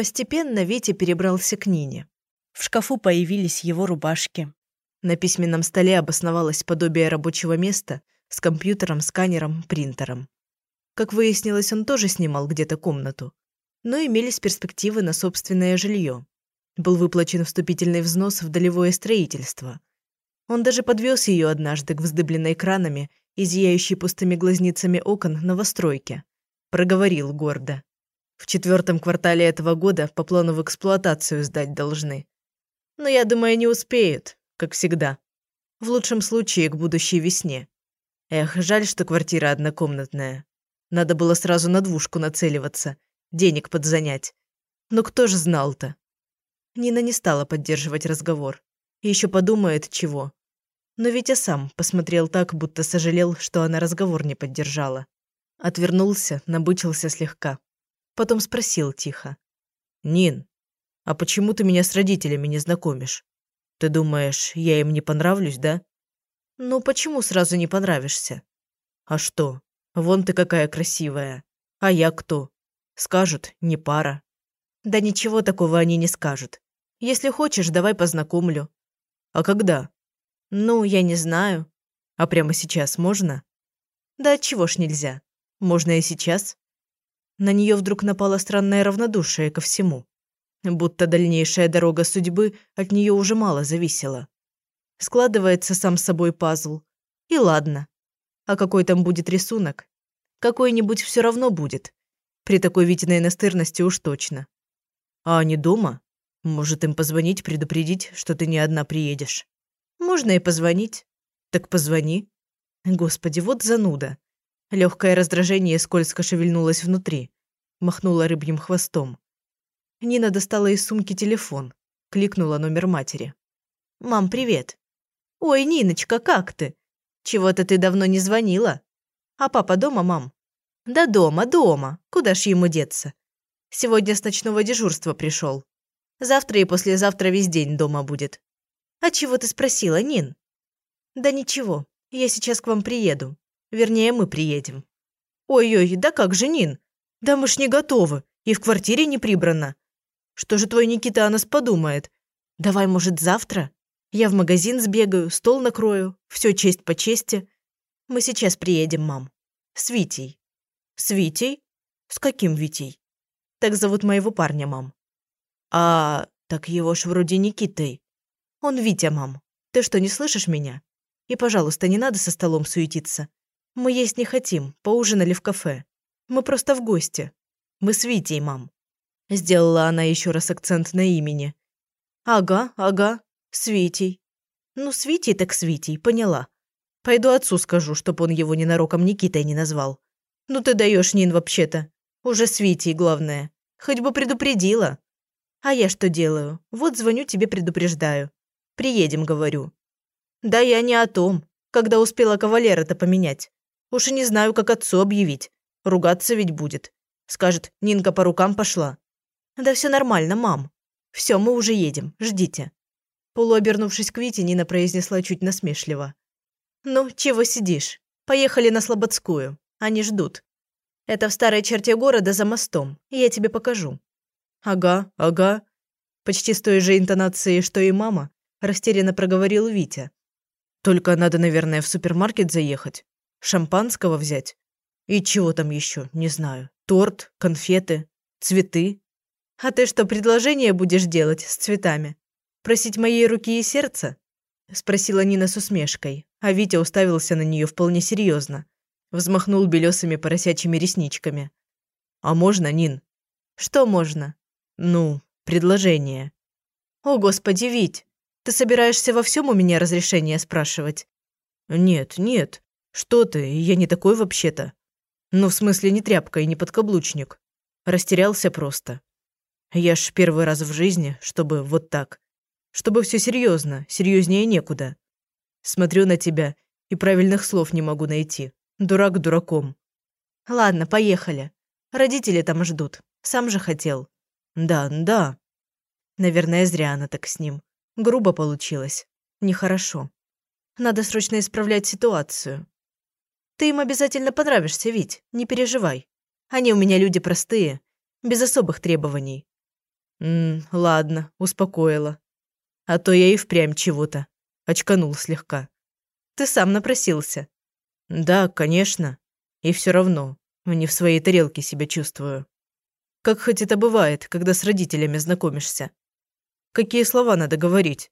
Постепенно Витя перебрался к Нине. В шкафу появились его рубашки. На письменном столе обосновалось подобие рабочего места с компьютером, сканером, принтером. Как выяснилось, он тоже снимал где-то комнату. Но имелись перспективы на собственное жилье. Был выплачен вступительный взнос в долевое строительство. Он даже подвез ее однажды к вздыбленной кранами и зияющей пустыми глазницами окон новостройке. Проговорил гордо. В четвертом квартале этого года по плану в эксплуатацию сдать должны. Но я думаю, не успеют, как всегда. В лучшем случае к будущей весне. Эх, жаль, что квартира однокомнатная. Надо было сразу на двушку нацеливаться, денег подзанять. Но кто же знал-то? Нина не стала поддерживать разговор. Еще подумает, чего. Но Витя сам посмотрел так, будто сожалел, что она разговор не поддержала. Отвернулся, набычился слегка. Потом спросил тихо. «Нин, а почему ты меня с родителями не знакомишь? Ты думаешь, я им не понравлюсь, да?» «Ну, почему сразу не понравишься?» «А что? Вон ты какая красивая. А я кто? Скажут, не пара». «Да ничего такого они не скажут. Если хочешь, давай познакомлю». «А когда?» «Ну, я не знаю». «А прямо сейчас можно?» «Да чего ж нельзя. Можно и сейчас». На нее вдруг напало странное равнодушие ко всему. Будто дальнейшая дорога судьбы от нее уже мало зависела. Складывается сам собой пазл. И ладно. А какой там будет рисунок? Какой-нибудь все равно будет. При такой Витиной настырности уж точно. А они дома? Может, им позвонить, предупредить, что ты не одна приедешь? Можно и позвонить. Так позвони. Господи, вот зануда. Легкое раздражение скользко шевельнулось внутри. Махнула рыбьим хвостом. Нина достала из сумки телефон. Кликнула номер матери. «Мам, привет». «Ой, Ниночка, как ты? Чего-то ты давно не звонила. А папа дома, мам?» «Да дома, дома. Куда ж ему деться? Сегодня с ночного дежурства пришел. Завтра и послезавтра весь день дома будет». «А чего ты спросила, Нин?» «Да ничего. Я сейчас к вам приеду. Вернее, мы приедем». «Ой-ой, да как же, Нин? Да мы ж не готовы. И в квартире не прибрано. Что же твой Никита о нас подумает? Давай, может, завтра? Я в магазин сбегаю, стол накрою, все честь по чести. Мы сейчас приедем, мам. С Витей. С Витей? С каким Витей? Так зовут моего парня, мам. А, так его ж вроде Никитой. Он Витя, мам. Ты что, не слышишь меня? И, пожалуйста, не надо со столом суетиться. Мы есть не хотим, поужинали в кафе. Мы просто в гости. Мы с Витей, мам. Сделала она еще раз акцент на имени. Ага, ага, с Витей. Ну, с Витей так с Витей, поняла. Пойду отцу скажу, чтоб он его ненароком Никитой не назвал. Ну ты даешь, Нин, вообще-то. Уже с Витей, главное. Хоть бы предупредила. А я что делаю? Вот звоню тебе предупреждаю. Приедем, говорю. Да я не о том, когда успела кавалера-то поменять. Уж и не знаю, как отцу объявить. Ругаться ведь будет. Скажет, Нинка по рукам пошла. Да все нормально, мам. Все, мы уже едем, ждите. Полуобернувшись к Вите, Нина произнесла чуть насмешливо. «Ну, чего сидишь? Поехали на Слободскую. Они ждут. Это в старой черте города за мостом. Я тебе покажу». «Ага, ага». Почти с той же интонацией, что и мама, растерянно проговорил Витя. «Только надо, наверное, в супермаркет заехать. Шампанского взять. И чего там еще, не знаю. Торт, конфеты, цветы. А ты что, предложение будешь делать с цветами? Просить моей руки и сердца? Спросила Нина с усмешкой, а Витя уставился на нее вполне серьезно. Взмахнул белесыми поросячьими ресничками. «А можно, Нин?» «Что можно?» «Ну, предложение». «О, господи, Вить, ты собираешься во всем у меня разрешение спрашивать?» «Нет, нет. Что ты, я не такой вообще-то. Ну, в смысле, не тряпка и не подкаблучник. Растерялся просто. Я ж первый раз в жизни, чтобы вот так. Чтобы все серьезно, серьезнее некуда. Смотрю на тебя и правильных слов не могу найти. Дурак дураком. Ладно, поехали. Родители там ждут. Сам же хотел. Да, да. Наверное, зря она так с ним. Грубо получилось. Нехорошо. Надо срочно исправлять ситуацию. Ты им обязательно понравишься, Вить, не переживай. Они у меня люди простые, без особых требований. М, ладно, успокоила. А то я и впрямь чего-то. Очканул слегка. Ты сам напросился. Да, конечно. И все равно, не в своей тарелке себя чувствую. Как хоть это бывает, когда с родителями знакомишься. Какие слова надо говорить?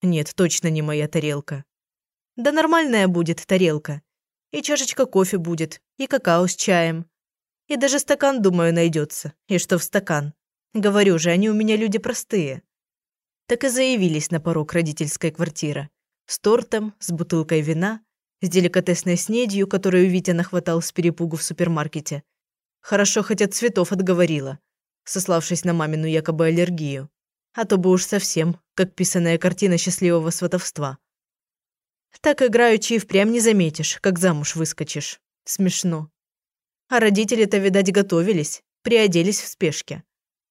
Нет, точно не моя тарелка. Да нормальная будет тарелка. И чашечка кофе будет, и какао с чаем. И даже стакан, думаю, найдется. И что в стакан? Говорю же, они у меня люди простые. Так и заявились на порог родительской квартиры. С тортом, с бутылкой вина, с деликатесной снедью, которую Витя нахватал с перепугу в супермаркете. Хорошо хоть от цветов отговорила, сославшись на мамину якобы аллергию. А то бы уж совсем, как писаная картина счастливого сватовства. Так играючи и впрямь не заметишь, как замуж выскочишь. Смешно. А родители-то, видать, готовились, приоделись в спешке.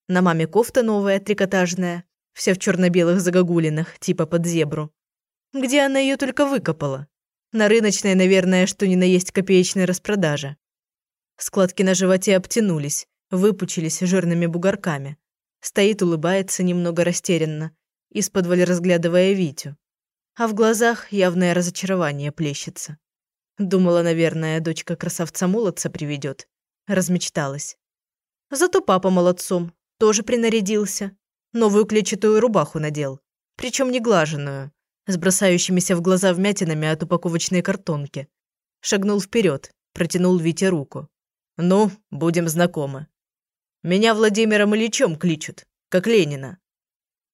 На маме кофта новая, трикотажная, вся в черно-белых загогулинах, типа под зебру. Где она ее только выкопала? На рыночной, наверное, что ни на есть копеечной распродаже. Складки на животе обтянулись, выпучились жирными бугорками. Стоит, улыбается немного растерянно, из-под разглядывая Витю. А в глазах явное разочарование плещется. Думала, наверное, дочка красавца-молодца приведет. Размечталась. Зато папа молодцом, тоже принарядился. Новую клетчатую рубаху надел. Причем не глаженную, с бросающимися в глаза вмятинами от упаковочной картонки. Шагнул вперед, протянул Вите руку. «Ну, будем знакомы. Меня Владимиром Ильичем кличут, как Ленина.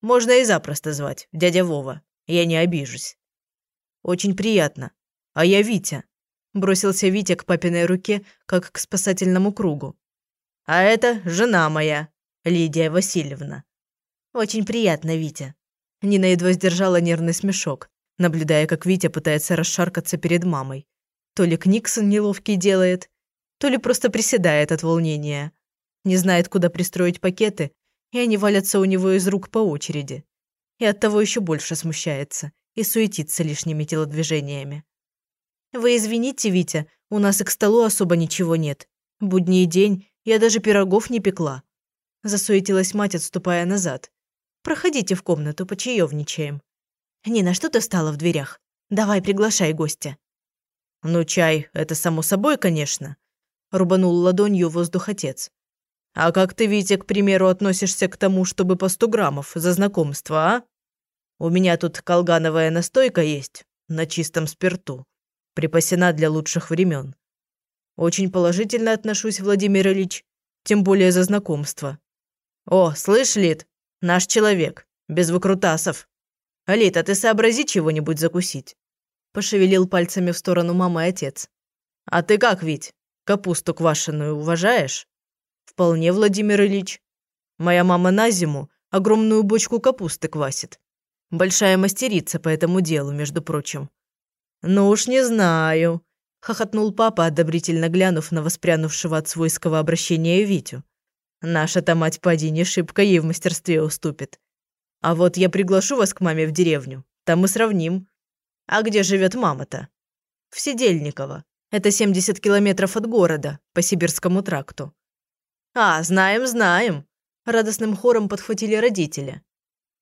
Можно и запросто звать, дядя Вова. Я не обижусь». «Очень приятно. А я Витя», – бросился Витя к папиной руке, как к спасательному кругу. «А это жена моя, Лидия Васильевна. Очень приятно, Витя. Нина едва сдержала нервный смешок, наблюдая, как Витя пытается расшаркаться перед мамой. То ли Книксон неловкий делает, то ли просто приседает от волнения. Не знает, куда пристроить пакеты, и они валятся у него из рук по очереди. И оттого еще больше смущается и суетится лишними телодвижениями. «Вы извините, Витя, у нас и к столу особо ничего нет. Будний день, я даже пирогов не пекла. Засуетилась мать, отступая назад. «Проходите в комнату, почаевничаем». «Нина, что ты стала в дверях? Давай, приглашай гостя». «Ну, чай, это само собой, конечно», – рубанул ладонью воздух отец. «А как ты, Витя, к примеру, относишься к тому, чтобы по сто граммов за знакомство, а? У меня тут колгановая настойка есть, на чистом спирту, припасена для лучших времен. Очень положительно отношусь, Владимир Ильич, тем более за знакомство. «О, слышь, Лид, наш человек, без выкрутасов. Лид, а ты сообрази чего-нибудь закусить?» Пошевелил пальцами в сторону мамы отец. «А ты как, Вить, капусту квашеную уважаешь?» «Вполне, Владимир Ильич. Моя мама на зиму огромную бочку капусты квасит. Большая мастерица по этому делу, между прочим». «Ну уж не знаю», – хохотнул папа, одобрительно глянув на воспрянувшего от свойского обращения Витю. Наша-то мать поди не шибко ей в мастерстве уступит. А вот я приглашу вас к маме в деревню, там мы сравним. А где живет мама-то? В Сидельниково. Это 70 километров от города, по Сибирскому тракту. А, знаем, знаем. Радостным хором подхватили родители.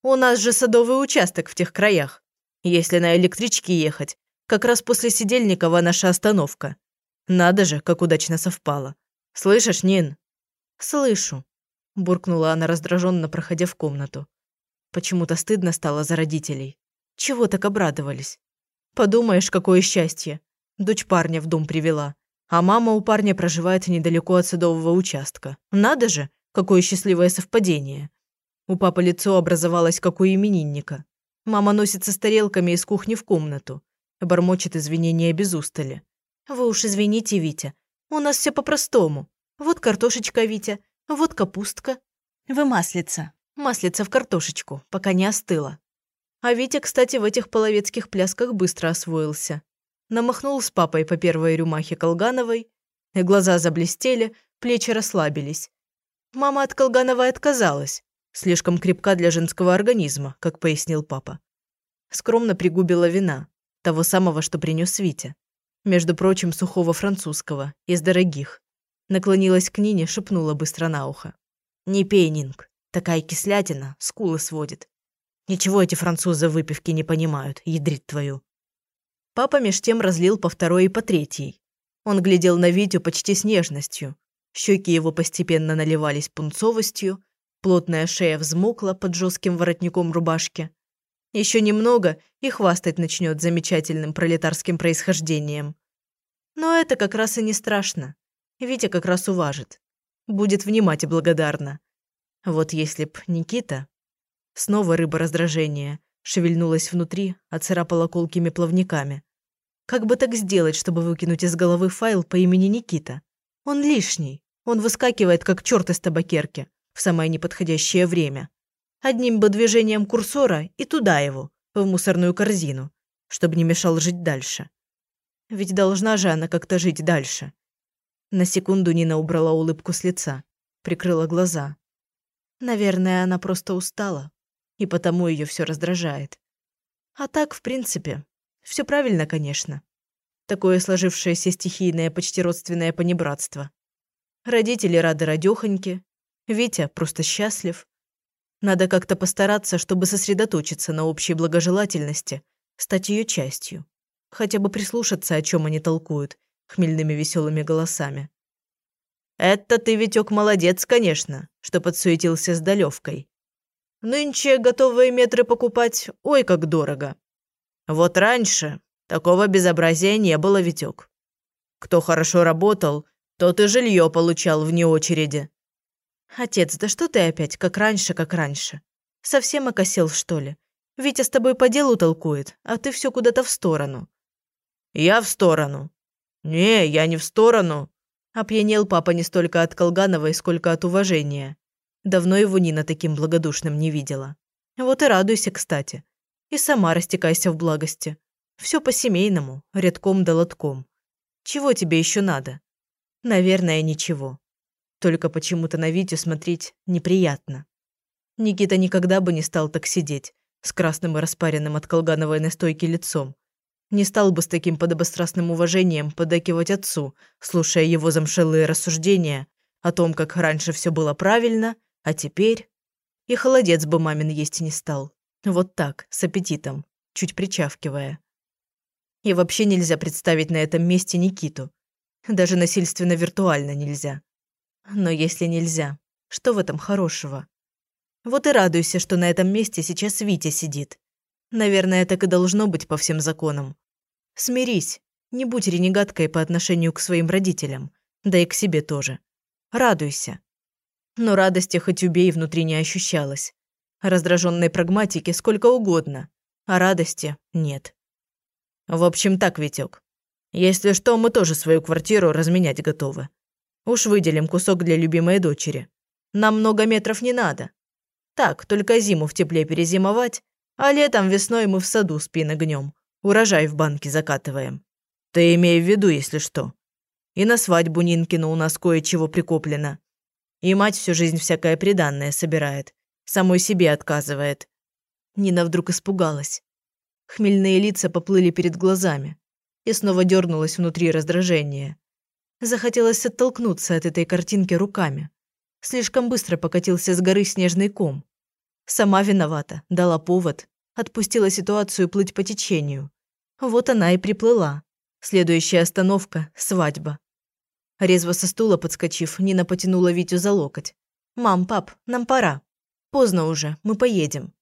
У нас же садовый участок в тех краях. Если на электричке ехать, как раз после Сидельникова наша остановка. Надо же, как удачно совпало. Слышишь, Нин? «Слышу», – буркнула она раздраженно, проходя в комнату. Почему-то стыдно стало за родителей. Чего так обрадовались? Подумаешь, какое счастье. Дочь парня в дом привела. А мама у парня проживает недалеко от садового участка. Надо же, какое счастливое совпадение. У папы лицо образовалось, как у именинника. Мама носится с тарелками из кухни в комнату. Бормочет извинения без устали. «Вы уж извините, Витя, у нас все по-простому. Вот картошечка, Витя, вот капустка. Вы маслица. Маслица в картошечку, пока не остыла. А Витя, кстати, в этих половецких плясках быстро освоился. Намахнул с папой по первой рюмахе Колгановой, глаза заблестели, плечи расслабились. Мама от Колгановой отказалась. Слишком крепка для женского организма, как пояснил папа. Скромно пригубила вина, того самого, что принес Витя. Между прочим, сухого французского, из дорогих. Наклонилась к Нине, шепнула быстро на ухо. «Не пей, Нинг. Такая кислятина, скулы сводит. Ничего эти французы выпивки не понимают, ядрит твою. Папа меж тем разлил по второй и по третьей. Он глядел на Витю почти с нежностью. Щеки его постепенно наливались пунцовостью, плотная шея взмокла под жестким воротником рубашки. Еще немного и хвастать начнет замечательным пролетарским происхождением. Но это как раз и не страшно. Витя как раз уважит. Будет внимать и благодарна. Вот если б Никита... Снова рыба раздражения. Шевельнулась внутри, оцарапала колкими плавниками. Как бы так сделать, чтобы выкинуть из головы файл по имени Никита? Он лишний. Он выскакивает, как черт из табакерки, в самое неподходящее время. Одним бы движением курсора и туда его, в мусорную корзину, чтобы не мешал жить дальше. Ведь должна же она как-то жить дальше. На секунду Нина убрала улыбку с лица, прикрыла глаза. Наверное, она просто устала, и потому ее все раздражает. А так, в принципе, все правильно, конечно. Такое сложившееся стихийное, почти родственное понебратство. Родители рады радёхоньке, Витя просто счастлив. Надо как-то постараться, чтобы сосредоточиться на общей благожелательности, стать ее частью. Хотя бы прислушаться, о чем они толкуют, хмельными веселыми голосами. «Это ты, Витек, молодец, конечно, что подсуетился с долевкой. Нынче готовые метры покупать, ой, как дорого. Вот раньше такого безобразия не было, Витек. Кто хорошо работал, тот и жилье получал вне очереди». «Отец, да что ты опять, как раньше, как раньше? Совсем окосел, что ли? Витя с тобой по делу толкует, а ты все куда-то в сторону». «Я в сторону. «Не, я не в сторону», – опьянел папа не столько от Колгановой, сколько от уважения. Давно его Нина таким благодушным не видела. Вот и радуйся, кстати. И сама растекайся в благости. Все по-семейному, редком да лотком. Чего тебе еще надо? Наверное, ничего. Только почему-то на Витю смотреть неприятно. Никита никогда бы не стал так сидеть, с красным и распаренным от колгановой настойки лицом, не стал бы с таким подобострастным уважением подакивать отцу, слушая его замшелые рассуждения о том, как раньше все было правильно, а теперь... И холодец бы мамин есть не стал. Вот так, с аппетитом, чуть причавкивая. И вообще нельзя представить на этом месте Никиту. Даже насильственно-виртуально нельзя. Но если нельзя, что в этом хорошего? Вот и радуйся, что на этом месте сейчас Витя сидит. Наверное, так и должно быть по всем законам. Смирись, не будь ренегаткой по отношению к своим родителям, да и к себе тоже. Радуйся. Но радости хоть убей внутри не ощущалось. Раздраженной прагматики сколько угодно, а радости нет. В общем так, Витек. Если что, мы тоже свою квартиру разменять готовы. Уж выделим кусок для любимой дочери. Нам много метров не надо. Так, только зиму в тепле перезимовать, а летом весной мы в саду спины гнем, урожай в банке закатываем. Ты имей в виду, если что. И на свадьбу Нинкину у нас кое-чего прикоплено. И мать всю жизнь всякое приданное собирает, самой себе отказывает. Нина вдруг испугалась. Хмельные лица поплыли перед глазами, и снова дернулась внутри раздражение. Захотелось оттолкнуться от этой картинки руками. Слишком быстро покатился с горы снежный ком. Сама виновата, дала повод, отпустила ситуацию плыть по течению. Вот она и приплыла. Следующая остановка – свадьба. Резво со стула подскочив, Нина потянула Витю за локоть. «Мам, пап, нам пора. Поздно уже, мы поедем».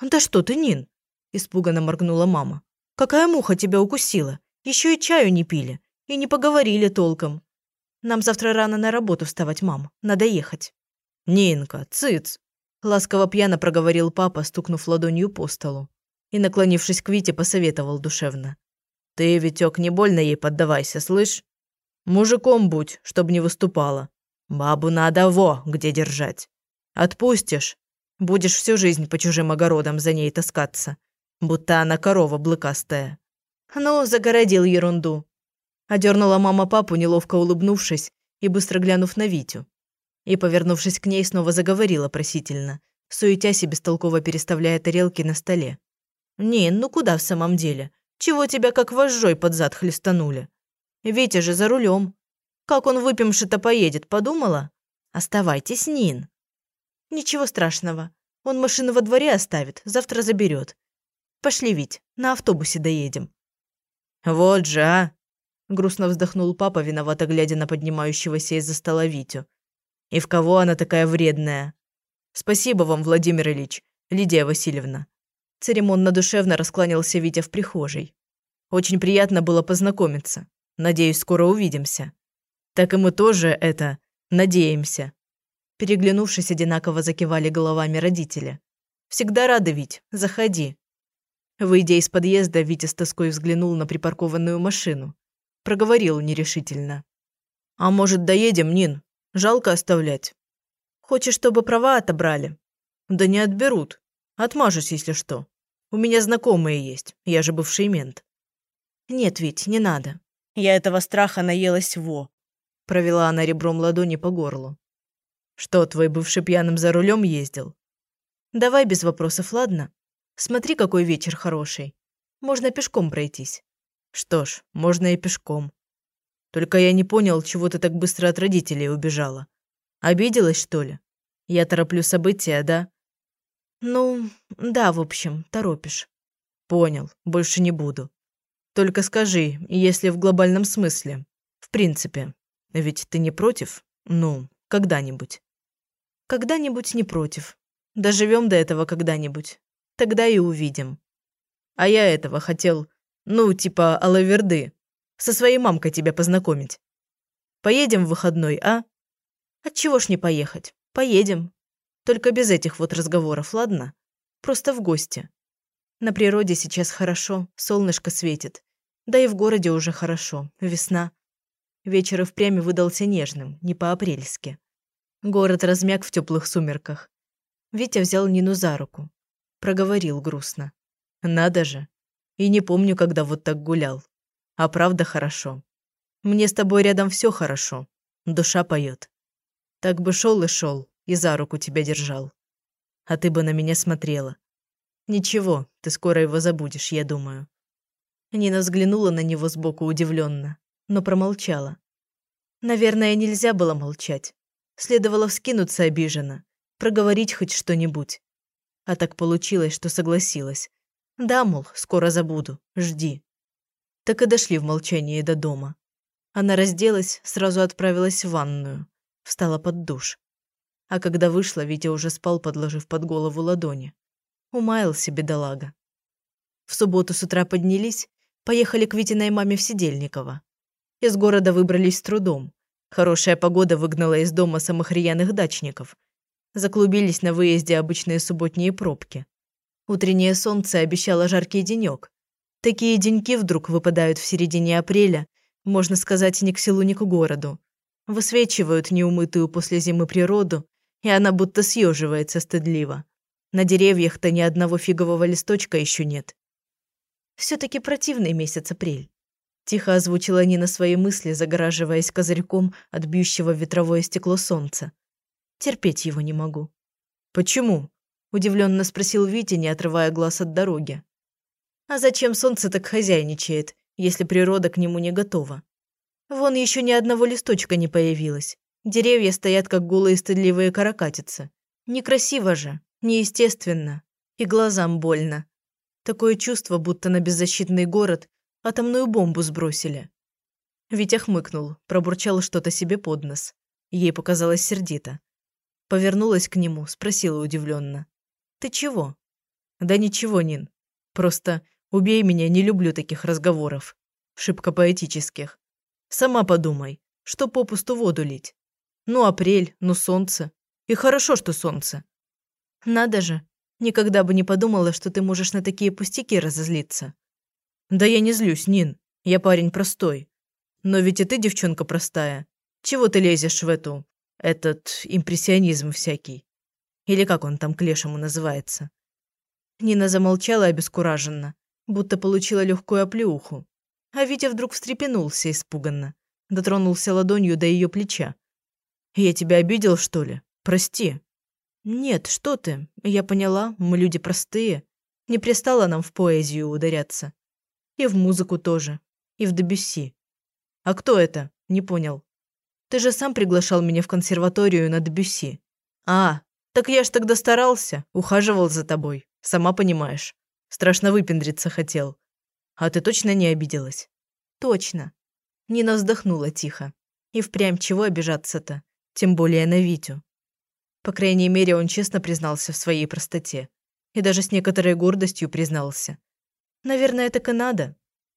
«Да что ты, Нин?» – испуганно моргнула мама. «Какая муха тебя укусила? Еще и чаю не пили. И не поговорили толком. Нам завтра рано на работу вставать, мам. Надо ехать». «Нинка, цыц!» Ласково пьяно проговорил папа, стукнув ладонью по столу. И, наклонившись к Вите, посоветовал душевно. «Ты, Витёк, не больно ей поддавайся, слышь? Мужиком будь, чтоб не выступала. Бабу надо во, где держать. Отпустишь, будешь всю жизнь по чужим огородам за ней таскаться, будто она корова блыкастая». «Ну, загородил ерунду», – одернула мама папу, неловко улыбнувшись и быстро глянув на Витю и, повернувшись к ней, снова заговорила просительно, суетясь и бестолково переставляя тарелки на столе. «Не, ну куда в самом деле? Чего тебя как вожжой под зад хлестанули? Витя же за рулем. Как он выпивши-то поедет, подумала? Оставайтесь, Нин». Ничего страшного. Он машину во дворе оставит, завтра заберет. Пошли, Вить, на автобусе доедем. Вот же, а! Грустно вздохнул папа, виновато глядя на поднимающегося из-за стола Витю. И в кого она такая вредная? Спасибо вам, Владимир Ильич, Лидия Васильевна. Церемонно-душевно раскланялся Витя в прихожей. Очень приятно было познакомиться. Надеюсь, скоро увидимся. Так и мы тоже это надеемся. Переглянувшись, одинаково закивали головами родители. «Всегда рады, Вить. Заходи». Выйдя из подъезда, Витя с тоской взглянул на припаркованную машину. Проговорил нерешительно. «А может, доедем, Нин? Жалко оставлять». «Хочешь, чтобы права отобрали?» «Да не отберут. Отмажусь, если что. У меня знакомые есть. Я же бывший мент». «Нет, Вить, не надо. Я этого страха наелась во». Провела она ребром ладони по горлу. Что, твой бывший пьяным за рулем ездил? Давай без вопросов, ладно? Смотри, какой вечер хороший. Можно пешком пройтись. Что ж, можно и пешком. Только я не понял, чего ты так быстро от родителей убежала. Обиделась, что ли? Я тороплю события, да? Ну, да, в общем, торопишь. Понял, больше не буду. Только скажи, если в глобальном смысле, в принципе, ведь ты не против? Ну, когда-нибудь. Когда-нибудь не против. Доживем до этого когда-нибудь. Тогда и увидим. А я этого хотел, ну, типа Алаверды. Со своей мамкой тебя познакомить. Поедем в выходной, а? Отчего ж не поехать? Поедем. Только без этих вот разговоров, ладно? Просто в гости. На природе сейчас хорошо, солнышко светит. Да и в городе уже хорошо, весна. Вечер и впрямь выдался нежным, не по-апрельски. Город размяк в теплых сумерках. Витя взял Нину за руку. Проговорил грустно. «Надо же. И не помню, когда вот так гулял. А правда хорошо. Мне с тобой рядом все хорошо. Душа поет. Так бы шел и шел, и за руку тебя держал. А ты бы на меня смотрела. Ничего, ты скоро его забудешь, я думаю». Нина взглянула на него сбоку удивленно, но промолчала. Наверное, нельзя было молчать. Следовало вскинуться обиженно, проговорить хоть что-нибудь. А так получилось, что согласилась. Да, мол, скоро забуду, жди. Так и дошли в молчании до дома. Она разделась, сразу отправилась в ванную, встала под душ. А когда вышла, Витя уже спал, подложив под голову ладони. Умаялся бедолага. В субботу с утра поднялись, поехали к Витиной маме в Сидельниково. Из города выбрались с трудом. Хорошая погода выгнала из дома самых рьяных дачников. Заклубились на выезде обычные субботние пробки. Утреннее солнце обещало жаркий денек. Такие деньки вдруг выпадают в середине апреля, можно сказать, ни к селу, ни к городу. Высвечивают неумытую после зимы природу, и она будто съеживается стыдливо. На деревьях-то ни одного фигового листочка еще нет. Все-таки противный месяц апрель. Тихо озвучила Нина свои мысли, загораживаясь козырьком от бьющего ветровое стекло солнца. Терпеть его не могу. «Почему?» – удивленно спросил Витя, не отрывая глаз от дороги. «А зачем солнце так хозяйничает, если природа к нему не готова? Вон еще ни одного листочка не появилось. Деревья стоят, как голые стыдливые каракатицы. Некрасиво же, неестественно. И глазам больно. Такое чувство, будто на беззащитный город Атомную бомбу сбросили». Витя хмыкнул, пробурчал что-то себе под нос. Ей показалось сердито. Повернулась к нему, спросила удивленно. «Ты чего?» «Да ничего, Нин. Просто убей меня, не люблю таких разговоров. Шибко поэтических. Сама подумай, что попусту воду лить. Ну, апрель, ну, солнце. И хорошо, что солнце». «Надо же. Никогда бы не подумала, что ты можешь на такие пустяки разозлиться». Да я не злюсь, Нин. Я парень простой. Но ведь и ты девчонка простая. Чего ты лезешь в эту... этот импрессионизм всякий? Или как он там к лешему называется?» Нина замолчала обескураженно, будто получила легкую оплеуху. А Витя вдруг встрепенулся испуганно, дотронулся ладонью до ее плеча. «Я тебя обидел, что ли? Прости». «Нет, что ты. Я поняла, мы люди простые. Не пристало нам в поэзию ударяться. И в музыку тоже. И в Дебюсси. А кто это? Не понял. Ты же сам приглашал меня в консерваторию на Дебюсси. А, Так я ж тогда старался, ухаживал за тобой, сама понимаешь. Страшно выпендриться хотел. А ты точно не обиделась? Точно. Нина вздохнула тихо. И впрямь чего обижаться-то? Тем более на Витю. По крайней мере, он честно признался в своей простоте. И даже с некоторой гордостью признался. Наверное, так и надо.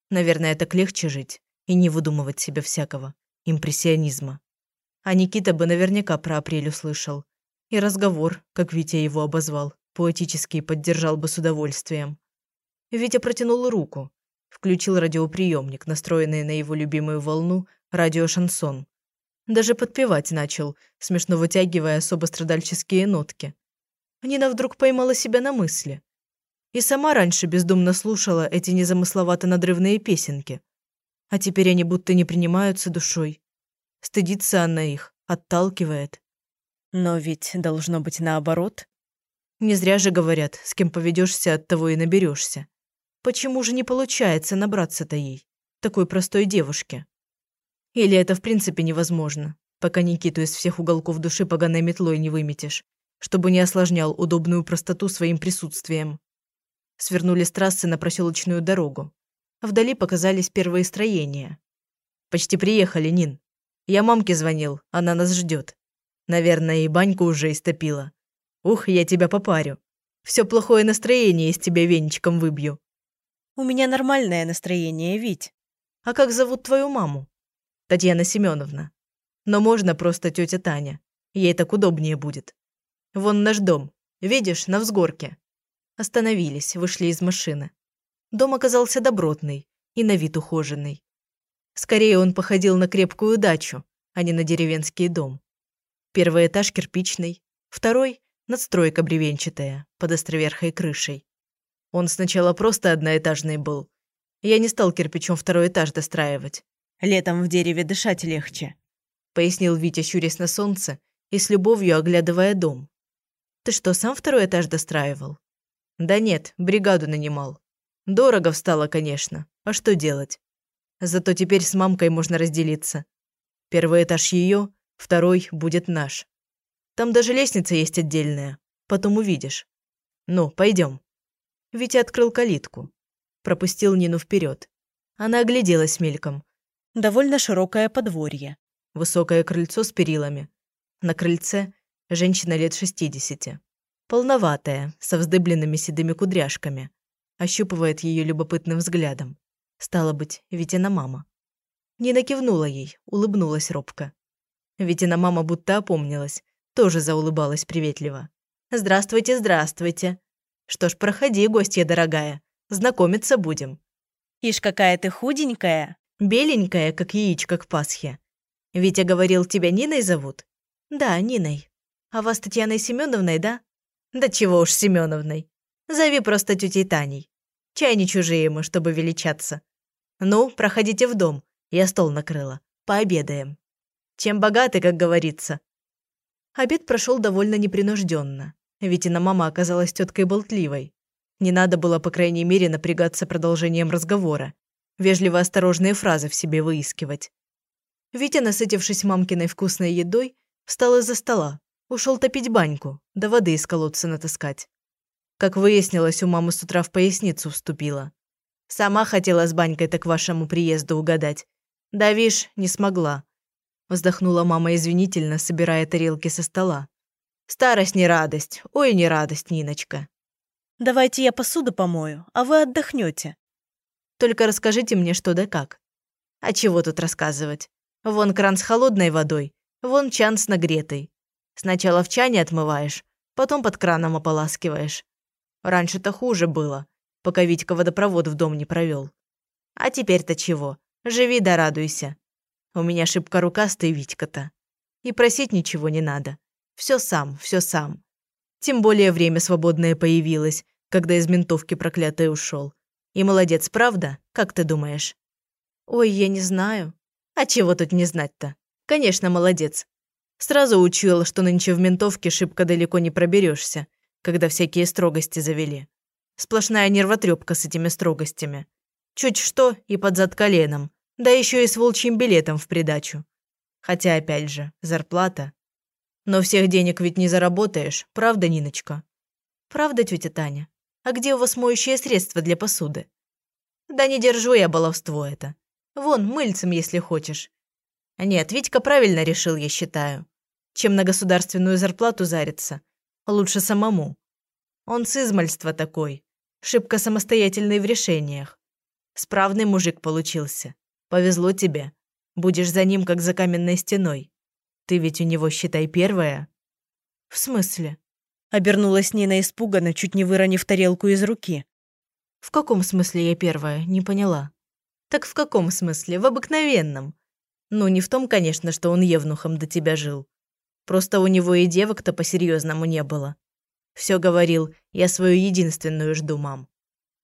Наверное, так легче жить и не выдумывать себе всякого импрессионизма. А Никита бы наверняка про апрель услышал. И разговор, как Витя его обозвал, поэтически поддержал бы с удовольствием. Витя протянул руку, включил радиоприемник, настроенный на его любимую волну, радиошансон. Даже подпевать начал, смешно вытягивая особо страдальческие нотки. Нина вдруг поймала себя на мысли. И сама раньше бездумно слушала эти незамысловато-надрывные песенки. А теперь они будто не принимаются душой. Стыдится она их, отталкивает. Но ведь должно быть наоборот. Не зря же говорят, с кем поведешься, от того и наберешься. Почему же не получается набраться-то ей, такой простой девушке? Или это в принципе невозможно, пока Никиту из всех уголков души поганой метлой не выметишь, чтобы не осложнял удобную простоту своим присутствием. Свернули с трассы на проселочную дорогу. Вдали показались первые строения. «Почти приехали, Нин. Я мамке звонил, она нас ждет. Наверное, и баньку уже истопила. Ух, я тебя попарю. Все плохое настроение из тебя венчиком выбью». «У меня нормальное настроение, Вить. А как зовут твою маму?» «Татьяна Семеновна. Но можно просто тетя Таня. Ей так удобнее будет. Вон наш дом. Видишь, на взгорке». Остановились, вышли из машины. Дом оказался добротный и на вид ухоженный. Скорее он походил на крепкую дачу, а не на деревенский дом. Первый этаж кирпичный, второй – надстройка бревенчатая, под островерхой крышей. Он сначала просто одноэтажный был. Я не стал кирпичом второй этаж достраивать. Летом в дереве дышать легче», – пояснил Витя, щурясь на солнце и с любовью оглядывая дом. «Ты что, сам второй этаж достраивал?» «Да нет, бригаду нанимал. Дорого встало, конечно. А что делать? Зато теперь с мамкой можно разделиться. Первый этаж ее, второй будет наш. Там даже лестница есть отдельная. Потом увидишь. Ну, пойдем. Витя открыл калитку. Пропустил Нину вперед. Она огляделась мельком. Довольно широкое подворье. Высокое крыльцо с перилами. На крыльце женщина лет шестидесяти. Полноватая, со вздыбленными седыми кудряшками ощупывает ее любопытным взглядом. Стало быть, Витина мама. Нина кивнула ей, улыбнулась робко. Витина мама будто опомнилась, тоже заулыбалась приветливо. «Здравствуйте, здравствуйте. Что ж, проходи, гостья дорогая. Знакомиться будем». «Ишь, какая ты худенькая!» «Беленькая, как яичко к Пасхе. Витя говорил, тебя Ниной зовут?» «Да, Ниной. А вас Татьяной Семеновной, да?» «Да чего уж Семеновной. Зови просто тетей Таней. Чай не чужие мы, чтобы величаться. Ну, проходите в дом. Я стол накрыла. Пообедаем. Чем богаты, как говорится. Обед прошел довольно непринужденно. Ведь и на мама оказалась теткой болтливой. Не надо было, по крайней мере, напрягаться продолжением разговора. Вежливо осторожные фразы в себе выискивать. Витя, насытившись мамкиной вкусной едой, встал из-за стола, ушел топить баньку, да воды из колодца натаскать. Как выяснилось, у мамы с утра в поясницу вступила. Сама хотела с банькой-то к вашему приезду угадать. Да, вишь, не смогла. Вздохнула мама извинительно, собирая тарелки со стола. Старость не радость. Ой, не радость, Ниночка. Давайте я посуду помою, а вы отдохнете. Только расскажите мне, что да как. А чего тут рассказывать? Вон кран с холодной водой, вон чан с нагретой. Сначала в чане отмываешь, потом под краном ополаскиваешь. Раньше-то хуже было, пока Витька водопровод в дом не провел. А теперь-то чего? Живи да радуйся. У меня шибко рукастый Витька-то. И просить ничего не надо. Все сам, все сам. Тем более время свободное появилось, когда из ментовки проклятый ушел. И молодец, правда? Как ты думаешь? Ой, я не знаю. А чего тут не знать-то? Конечно, молодец. Сразу учуял, что нынче в ментовке шибко далеко не проберешься когда всякие строгости завели. Сплошная нервотрепка с этими строгостями. Чуть что и под зад коленом, да еще и с волчьим билетом в придачу. Хотя, опять же, зарплата. Но всех денег ведь не заработаешь, правда, Ниночка? Правда, тетя Таня? А где у вас моющее средство для посуды? Да не держу я баловство это. Вон, мыльцем, если хочешь. Нет, Витька правильно решил, я считаю. Чем на государственную зарплату зариться, лучше самому. Он с измальства такой, шибко самостоятельный в решениях. Справный мужик получился. Повезло тебе. Будешь за ним, как за каменной стеной. Ты ведь у него, считай, первая. В смысле? Обернулась Нина испуганно, чуть не выронив тарелку из руки. В каком смысле я первая? Не поняла. Так в каком смысле? В обыкновенном. Ну, не в том, конечно, что он евнухом до тебя жил. Просто у него и девок-то по-серьезному не было. Все говорил, я свою единственную жду, мам.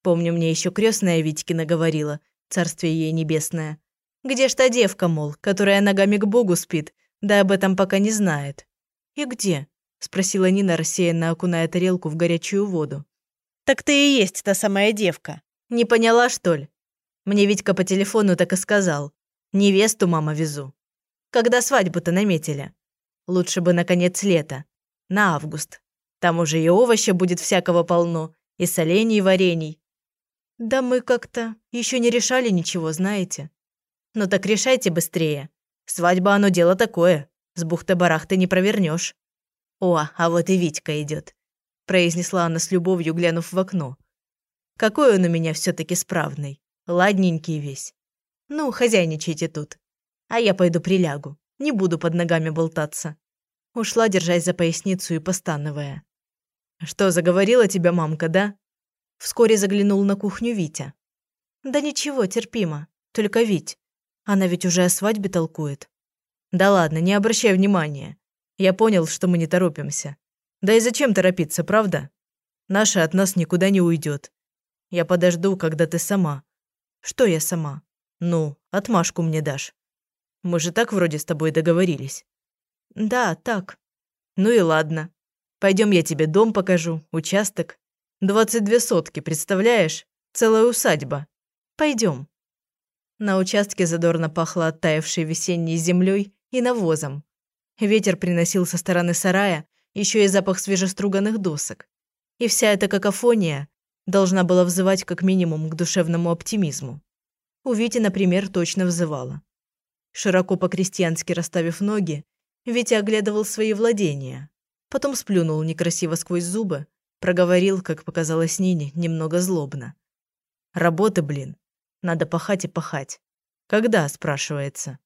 Помню, мне еще крестная Витькина говорила, царствие ей небесное. Где ж та девка, мол, которая ногами к Богу спит, да об этом пока не знает. И где? – спросила Нина, рассеянно окуная тарелку в горячую воду. «Так ты и есть та самая девка. Не поняла, что ли? Мне Витька по телефону так и сказал. Невесту, мама, везу. Когда свадьбу-то наметили? Лучше бы на конец лета. На август. Там уже и овоща будет всякого полно, и солений, и варений. Да мы как-то еще не решали ничего, знаете. Ну так решайте быстрее. Свадьба оно дело такое. С бухты-барахты не провернешь. «О, а вот и Витька идет», – произнесла она с любовью, глянув в окно. «Какой он у меня все таки справный, ладненький весь. Ну, хозяйничайте тут. А я пойду прилягу, не буду под ногами болтаться». Ушла, держась за поясницу и постановая. «Что, заговорила тебя мамка, да?» Вскоре заглянул на кухню Витя. «Да ничего, терпимо. Только Вить. Она ведь уже о свадьбе толкует». «Да ладно, не обращай внимания. Я понял, что мы не торопимся. Да и зачем торопиться, правда? Наша от нас никуда не уйдет. Я подожду, когда ты сама. Что я сама? Ну, отмашку мне дашь. Мы же так вроде с тобой договорились. Да, так. Ну и ладно. Пойдем я тебе дом покажу, участок. Двадцать две сотки, представляешь? Целая усадьба. Пойдем. На участке задорно пахло оттаившей весенней землей и навозом. Ветер приносил со стороны сарая еще и запах свежеструганных досок. И вся эта какофония должна была взывать как минимум к душевному оптимизму. У Вити, например, точно взывала. Широко по-крестьянски расставив ноги, Витя оглядывал свои владения. Потом сплюнул некрасиво сквозь зубы, проговорил, как показалось Нине, немного злобно. «Работы, блин. Надо пахать и пахать. Когда?» – спрашивается.